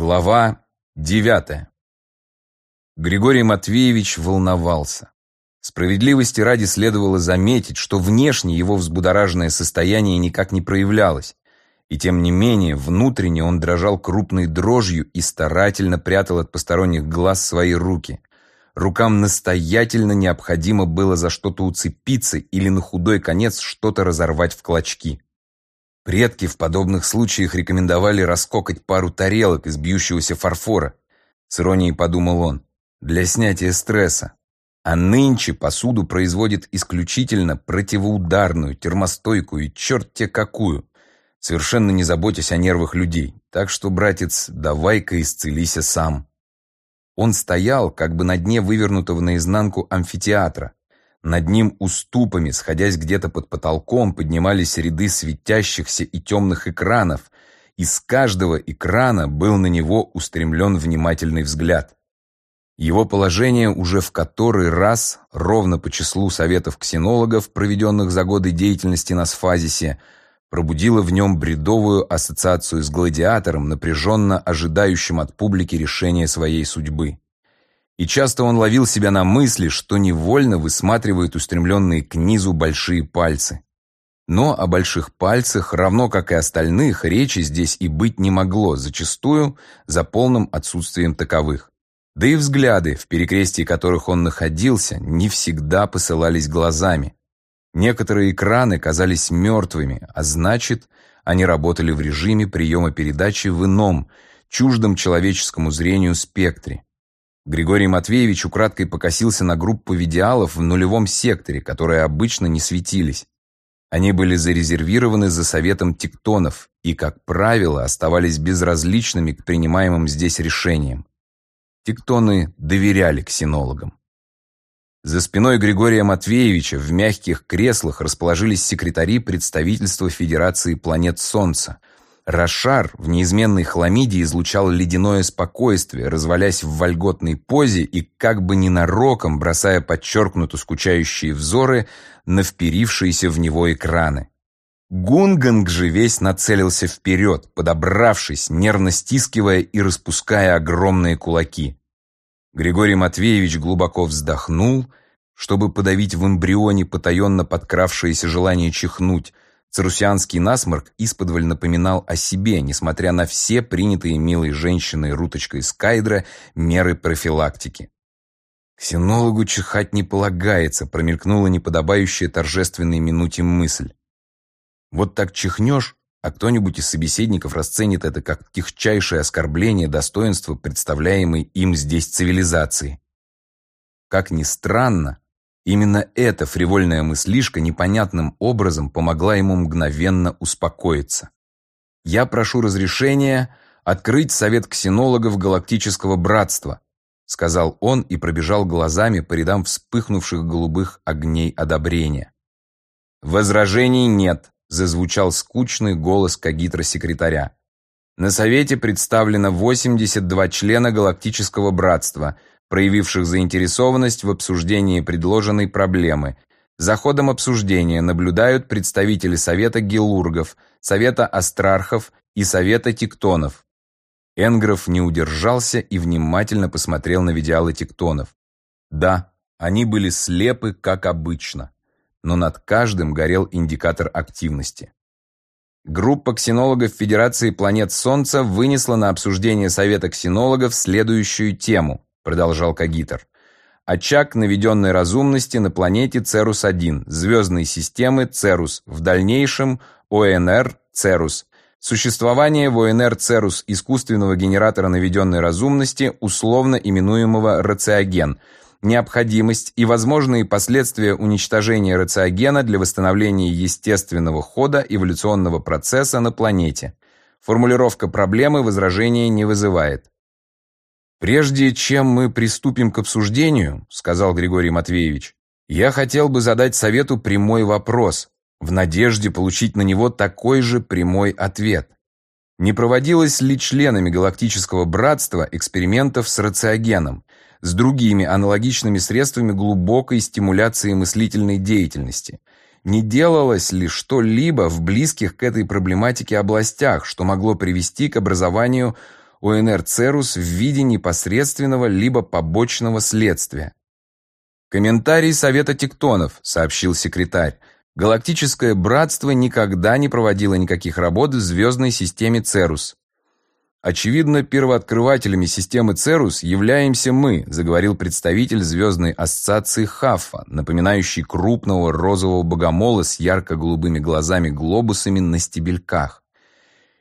Глава девятая. Григорий Матвеевич волновался. Справедливости ради следовало заметить, что внешне его взбудораженное состояние никак не проявлялось, и тем не менее внутренне он дрожал крупной дрожью и старательно прятал от посторонних глаз свои руки. Рукам настоятельно необходимо было за что-то уцепиться или на худой конец что-то разорвать в клочки. Предки в подобных случаях рекомендовали раскокать пару тарелок из бьющегося фарфора. С иронией подумал он. Для снятия стресса. А нынче посуду производит исключительно противоударную, термостойкую и черт те какую, совершенно не заботясь о нервах людей. Так что, братец, давай-ка исцелися сам. Он стоял, как бы на дне вывернутого наизнанку амфитеатра, над ним уступами, сходясь где-то под потолком, поднимались ряды светящихся и темных экранов, и с каждого экрана был на него устремлен внимательный взгляд. Его положение уже в который раз, ровно по числу советов ксенологов, проведенных за годы деятельности на сфазисе, пробудило в нем бредовую ассоциацию с гладиатором, напряженно ожидающим от публики решения своей судьбы и часто он ловил себя на мысли, что невольно высматривает устремленные к низу большие пальцы. Но о больших пальцах, равно как и остальных, речи здесь и быть не могло, зачастую за полным отсутствием таковых. Да и взгляды, в перекрестии которых он находился, не всегда посылались глазами. Некоторые экраны казались мертвыми, а значит, они работали в режиме приема передачи в ином, чуждом человеческому зрению спектре. Григорий Матвеевич украдкой покосился на группу видеалов в нулевом секторе, которые обычно не светились. Они были зарезервированы за советом тектонов и, как правило, оставались безразличными к принимаемым здесь решениям. Тектоны доверяли ксенологам. За спиной Григория Матвеевича в мягких креслах расположились секретари представительства Федерации планет Солнца – Рошар в неизменной хламиде излучал ледяное спокойствие, развалясь в вольготной позе и как бы ненароком бросая подчеркнуто скучающие взоры на вперившиеся в него экраны. Гунганг же весь нацелился вперед, подобравшись, нервно стискивая и распуская огромные кулаки. Григорий Матвеевич глубоко вздохнул, чтобы подавить в эмбрионе потаенно подкравшееся желание чихнуть, Царусианский насморк исподволь напоминал о себе, несмотря на все принятые милой женщиной Руточкой Скайдра меры профилактики. «Ксенологу чихать не полагается», промелькнула неподобающая торжественной минуте мысль. «Вот так чихнешь, а кто-нибудь из собеседников расценит это как тихчайшее оскорбление достоинства представляемой им здесь цивилизации». Как ни странно, Именно эта фривольная мыслишка непонятным образом помогла ему мгновенно успокоиться. «Я прошу разрешения открыть совет ксенологов Галактического Братства», сказал он и пробежал глазами по рядам вспыхнувших голубых огней одобрения. «Возражений нет», зазвучал скучный голос кагитра-секретаря. На совете представлено 82 члена Галактического Братства, проявивших заинтересованность в обсуждении предложенной проблемы. За ходом обсуждения наблюдают представители Совета Гелургов, Совета Астрархов и Совета Тектонов. Энгров не удержался и внимательно посмотрел на видеалы тектонов. Да, они были слепы, как обычно, но над каждым горел индикатор активности. Группа ксенологов Федерации планет Солнца вынесла на обсуждение Совета ксенологов следующую тему – продолжал Кагитер. Очаг наведенной разумности на планете Церус-1, звездной системы Церус, в дальнейшем ОНР Церус. Существование в ОНР Церус искусственного генератора наведенной разумности, условно именуемого рациоген, необходимость и возможные последствия уничтожения рациогена для восстановления естественного хода эволюционного процесса на планете. Формулировка проблемы возражения не вызывает. «Прежде чем мы приступим к обсуждению, — сказал Григорий Матвеевич, — я хотел бы задать совету прямой вопрос, в надежде получить на него такой же прямой ответ. Не проводилось ли членами Галактического Братства экспериментов с рациогеном, с другими аналогичными средствами глубокой стимуляции мыслительной деятельности? Не делалось ли что-либо в близких к этой проблематике областях, что могло привести к образованию ОНР Церус в виде непосредственного либо побочного следствия. «Комментарий Совета Тектонов», — сообщил секретарь. «Галактическое братство никогда не проводило никаких работ в звездной системе Церус. Очевидно, первооткрывателями системы Церус являемся мы, заговорил представитель звездной ассоциации Хаффа, напоминающий крупного розового богомола с ярко-голубыми глазами-глобусами на стебельках.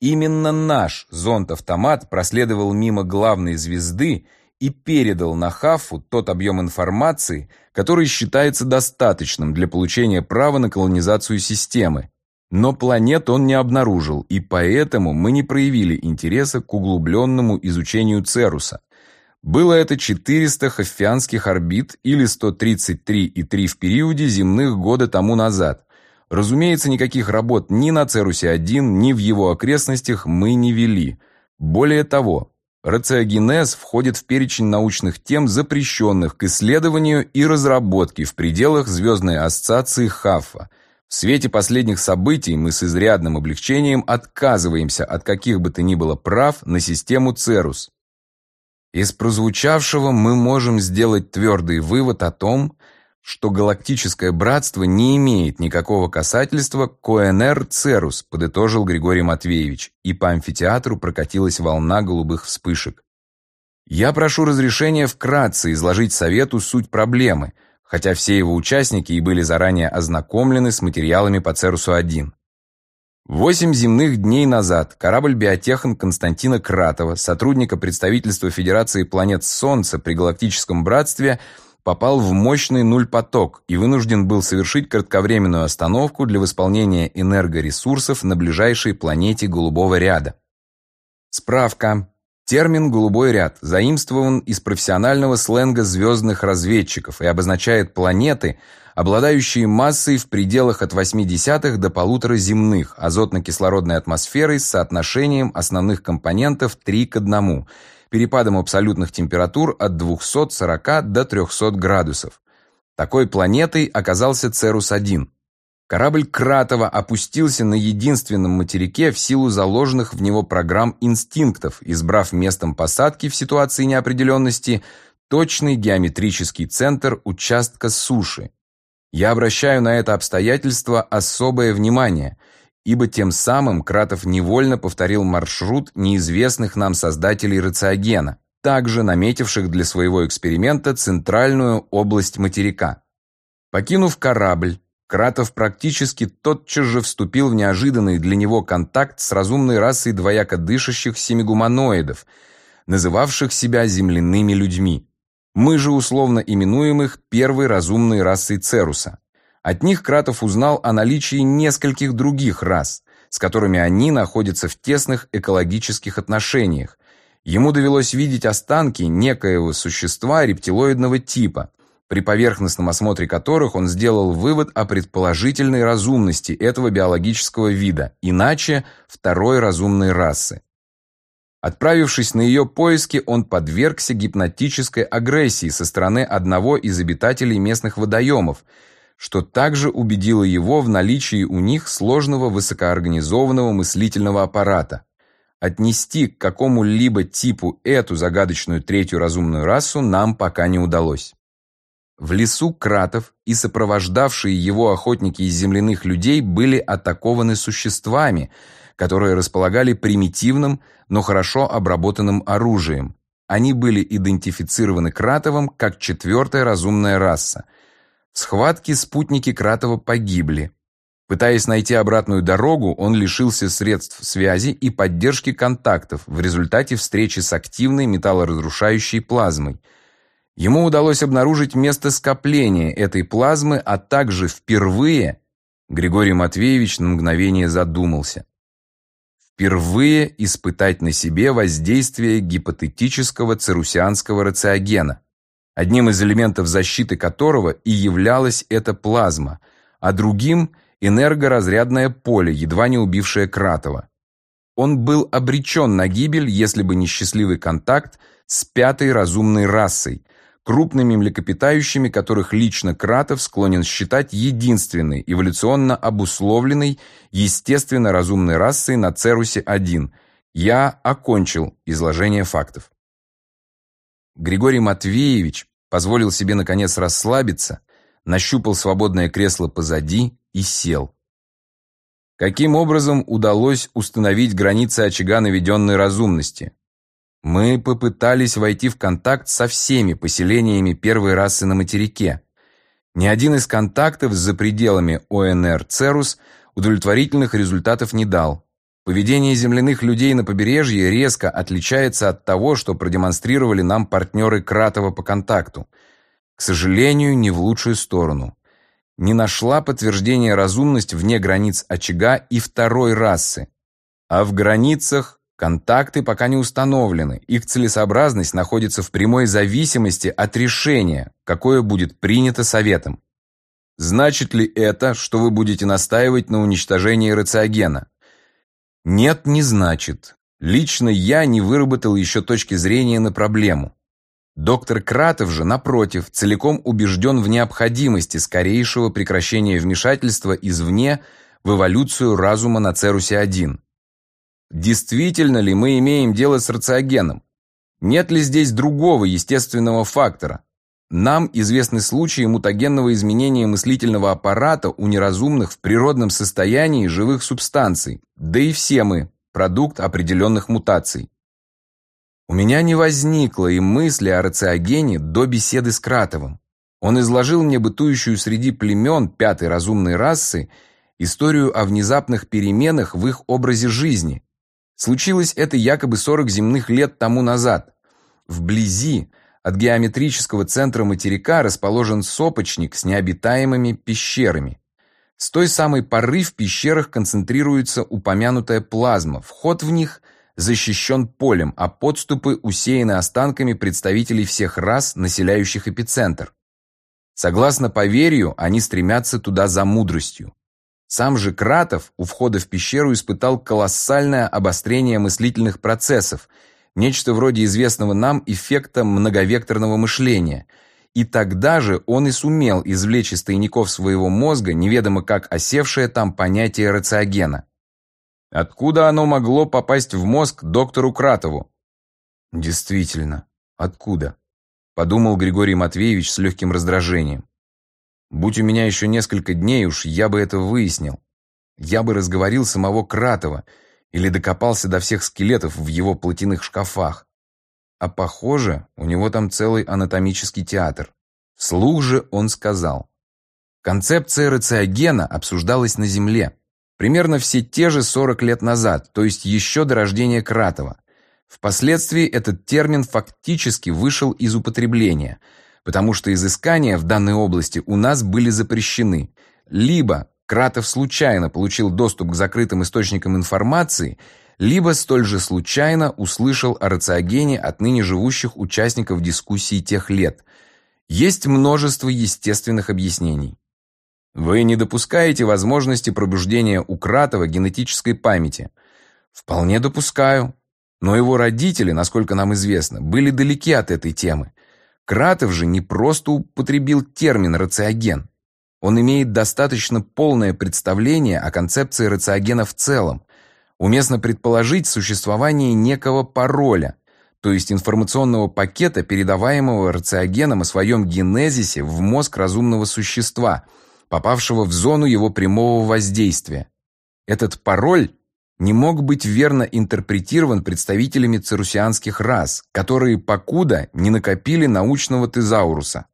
Именно наш зонд-автомат проследовал мимо главной звезды и передал на Хаффу тот объем информации, который считается достаточным для получения права на колонизацию системы, но планет он не обнаружил, и поэтому мы не проявили интереса к углубленному изучению Церуса. Было это 400 хаффианских орбит или 133,3 в периоде земных года тому назад. Разумеется, никаких работ ни на Церусе-1, ни в его окрестностях мы не вели. Более того, рациогенез входит в перечень научных тем, запрещенных к исследованию и разработке в пределах Звездной ассоциации Хаффа – в свете последних событий мы с изрядным облегчением отказываемся от каких бы то ни было прав на систему Церус. Из прозвучавшего мы можем сделать твердый вывод о том, что галактическое братство не имеет никакого касательства к ОНР Церус, подытожил Григорий Матвеевич, и по амфитеатру прокатилась волна голубых вспышек. Я прошу разрешения вкратце изложить совету суть проблемы – хотя все его участники и были заранее ознакомлены с материалами по Церусу-1. Восемь земных дней назад корабль биотехан Константина Кратова, сотрудника представительства Федерации планет Солнца при Галактическом Братстве, попал в мощный нуль-поток и вынужден был совершить кратковременную остановку для восполнения энергоресурсов на ближайшей планете Голубого ряда. Справка. Термин «голубой ряд» заимствован из профессионального сленга звездных разведчиков и обозначает планеты, обладающие массой в пределах от 0,8 до полутора земных азотно-кислородной атмосферой с соотношением основных компонентов 3 к 1, перепадом абсолютных температур от 240 до 300 градусов. Такой планетой оказался Церус-1. Корабль Кратова опустился на единственном материке в силу заложенных в него программ инстинктов, избрав местом посадки в ситуации неопределенности точный геометрический центр участка суши. Я обращаю на это обстоятельство особое внимание, ибо тем самым Кратов невольно повторил маршрут неизвестных нам создателей рациогена, также наметивших для своего эксперимента центральную область материка. Покинув корабль, Кратов практически тотчас же вступил в неожиданный для него контакт с разумной расой двояко дышащих семигуманоидов, называвших себя земляными людьми. Мы же условно именуем их первой разумной расой Церуса. От них Кратов узнал о наличии нескольких других рас, с которыми они находятся в тесных экологических отношениях. Ему довелось видеть останки некоего существа рептилоидного типа, при поверхностном осмотре которых он сделал вывод о предположительной разумности этого биологического вида, иначе второй разумной расы. Отправившись на ее поиски, он подвергся гипнотической агрессии со стороны одного из обитателей местных водоемов, что также убедило его в наличии у них сложного высокоорганизованного мыслительного аппарата. Отнести к какому-либо типу эту загадочную третью разумную расу нам пока не удалось. В лесу Кратов и сопровождавшие его охотники из земляных людей были атакованы существами, которые располагали примитивным, но хорошо обработанным оружием. Они были идентифицированы Кратовым как четвертая разумная раса. В схватке спутники Кратова погибли. Пытаясь найти обратную дорогу, он лишился средств связи и поддержки контактов в результате встречи с активной металлоразрушающей плазмой – Ему удалось обнаружить место скопления этой плазмы, а также впервые Григорий Матвеевич на мгновение задумался. Впервые испытать на себе воздействие гипотетического церусианского рациогена, одним из элементов защиты которого и являлась эта плазма, а другим – энергоразрядное поле, едва не убившее Кратова. Он был обречен на гибель, если бы не счастливый контакт с пятой разумной расой, крупными млекопитающими, которых лично Кратов склонен считать единственной эволюционно обусловленной естественно разумной расой на Церусе-1, Я окончил изложение фактов. Григорий Матвеевич позволил себе наконец расслабиться, нащупал свободное кресло позади и сел. Каким образом удалось установить границы очага наведенной разумности? Мы попытались войти в контакт со всеми поселениями первой расы на материке. Ни один из контактов за пределами ОНР «Церус» удовлетворительных результатов не дал. Поведение земляных людей на побережье резко отличается от того, что продемонстрировали нам партнеры Кратова по контакту. К сожалению, не в лучшую сторону не нашла подтверждения разумность вне границ очага и второй расы. А в границах контакты пока не установлены, их целесообразность находится в прямой зависимости от решения, какое будет принято Советом. Значит ли это, что вы будете настаивать на уничтожении рациогена? Нет, не значит. Лично я не выработал еще точки зрения на проблему. Доктор Кратов же, напротив, целиком убежден в необходимости скорейшего прекращения вмешательства извне в эволюцию разума на Церусе-1. Действительно ли мы имеем дело с рациогеном? Нет ли здесь другого естественного фактора? Нам известны случаи мутагенного изменения мыслительного аппарата у неразумных в природном состоянии живых субстанций, да и все мы – продукт определенных мутаций. У меня не возникло и мысли о рациогене до беседы с Кратовым. Он изложил мне бытующую среди племен пятой разумной расы историю о внезапных переменах в их образе жизни. Случилось это якобы 40 земных лет тому назад. Вблизи от геометрического центра материка расположен сопочник с необитаемыми пещерами. С той самой поры в пещерах концентрируется упомянутая плазма. Вход в них – защищен полем, а подступы усеяны останками представителей всех рас, населяющих эпицентр. Согласно поверью, они стремятся туда за мудростью. Сам же Кратов у входа в пещеру испытал колоссальное обострение мыслительных процессов, нечто вроде известного нам эффекта многовекторного мышления. И тогда же он и сумел извлечь из тайников своего мозга неведомо как осевшее там понятие рациогена. Откуда оно могло попасть в мозг доктору Кратову? Действительно, откуда? Подумал Григорий Матвеевич с легким раздражением. Будь у меня еще несколько дней, уж я бы это выяснил. Я бы разговорил самого Кратова или докопался до всех скелетов в его платяных шкафах. А похоже, у него там целый анатомический театр. Вслух же он сказал. Концепция рациогена обсуждалась на Земле. Примерно все те же 40 лет назад, то есть еще до рождения Кратова. Впоследствии этот термин фактически вышел из употребления, потому что изыскания в данной области у нас были запрещены. Либо Кратов случайно получил доступ к закрытым источникам информации, либо столь же случайно услышал о рациогене от ныне живущих участников дискуссий тех лет. Есть множество естественных объяснений. Вы не допускаете возможности пробуждения у Кратова генетической памяти. Вполне допускаю. Но его родители, насколько нам известно, были далеки от этой темы. Кратов же не просто употребил термин «рациоген». Он имеет достаточно полное представление о концепции рациогена в целом. Уместно предположить существование некого пароля, то есть информационного пакета, передаваемого рациогеном о своем генезисе в мозг разумного существа – попавшего в зону его прямого воздействия. Этот пароль не мог быть верно интерпретирован представителями церусианских рас, которые покуда не накопили научного тезауруса.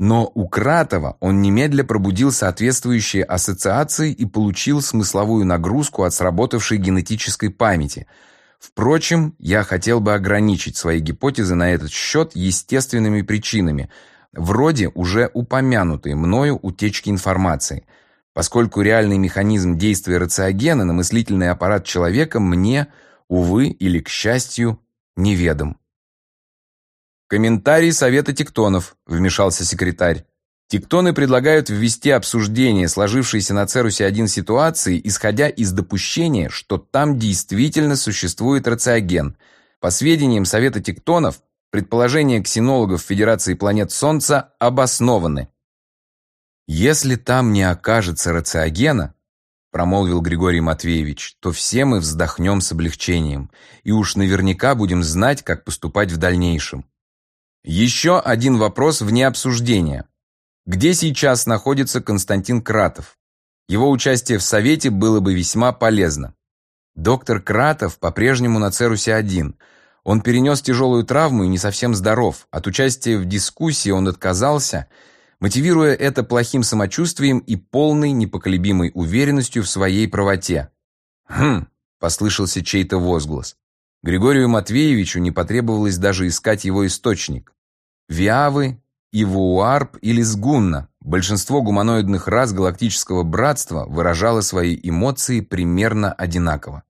Но у Кратова он немедля пробудил соответствующие ассоциации и получил смысловую нагрузку от сработавшей генетической памяти. Впрочем, я хотел бы ограничить свои гипотезы на этот счет естественными причинами – вроде уже упомянутой мною утечки информации, поскольку реальный механизм действия рациогена на мыслительный аппарат человека мне, увы или к счастью, неведом. «Комментарий Совета тектонов», — вмешался секретарь. Тектоны предлагают ввести обсуждение сложившейся на Церусе-1 ситуации, исходя из допущения, что там действительно существует рациоген. По сведениям Совета тектонов, Предположения ксенологов Федерации планет Солнца обоснованы. Если там не окажется рациогена, промолвил Григорий Матвеевич, то все мы вздохнем с облегчением и уж наверняка будем знать, как поступать в дальнейшем. Еще один вопрос вне обсуждения. Где сейчас находится Константин Кратов? Его участие в Совете было бы весьма полезно. Доктор Кратов по-прежнему на Церусе-1. Он перенес тяжелую травму и не совсем здоров. От участия в дискуссии он отказался – мотивируя это плохим самочувствием и полной непоколебимой уверенностью в своей правоте. «Хм!» – послышался чей-то возглас. Григорию Матвеевичу не потребовалось даже искать его источник. Виавы, Ивуарп или Сгунна, большинство гуманоидных рас галактического братства выражало свои эмоции примерно одинаково.